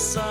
sorry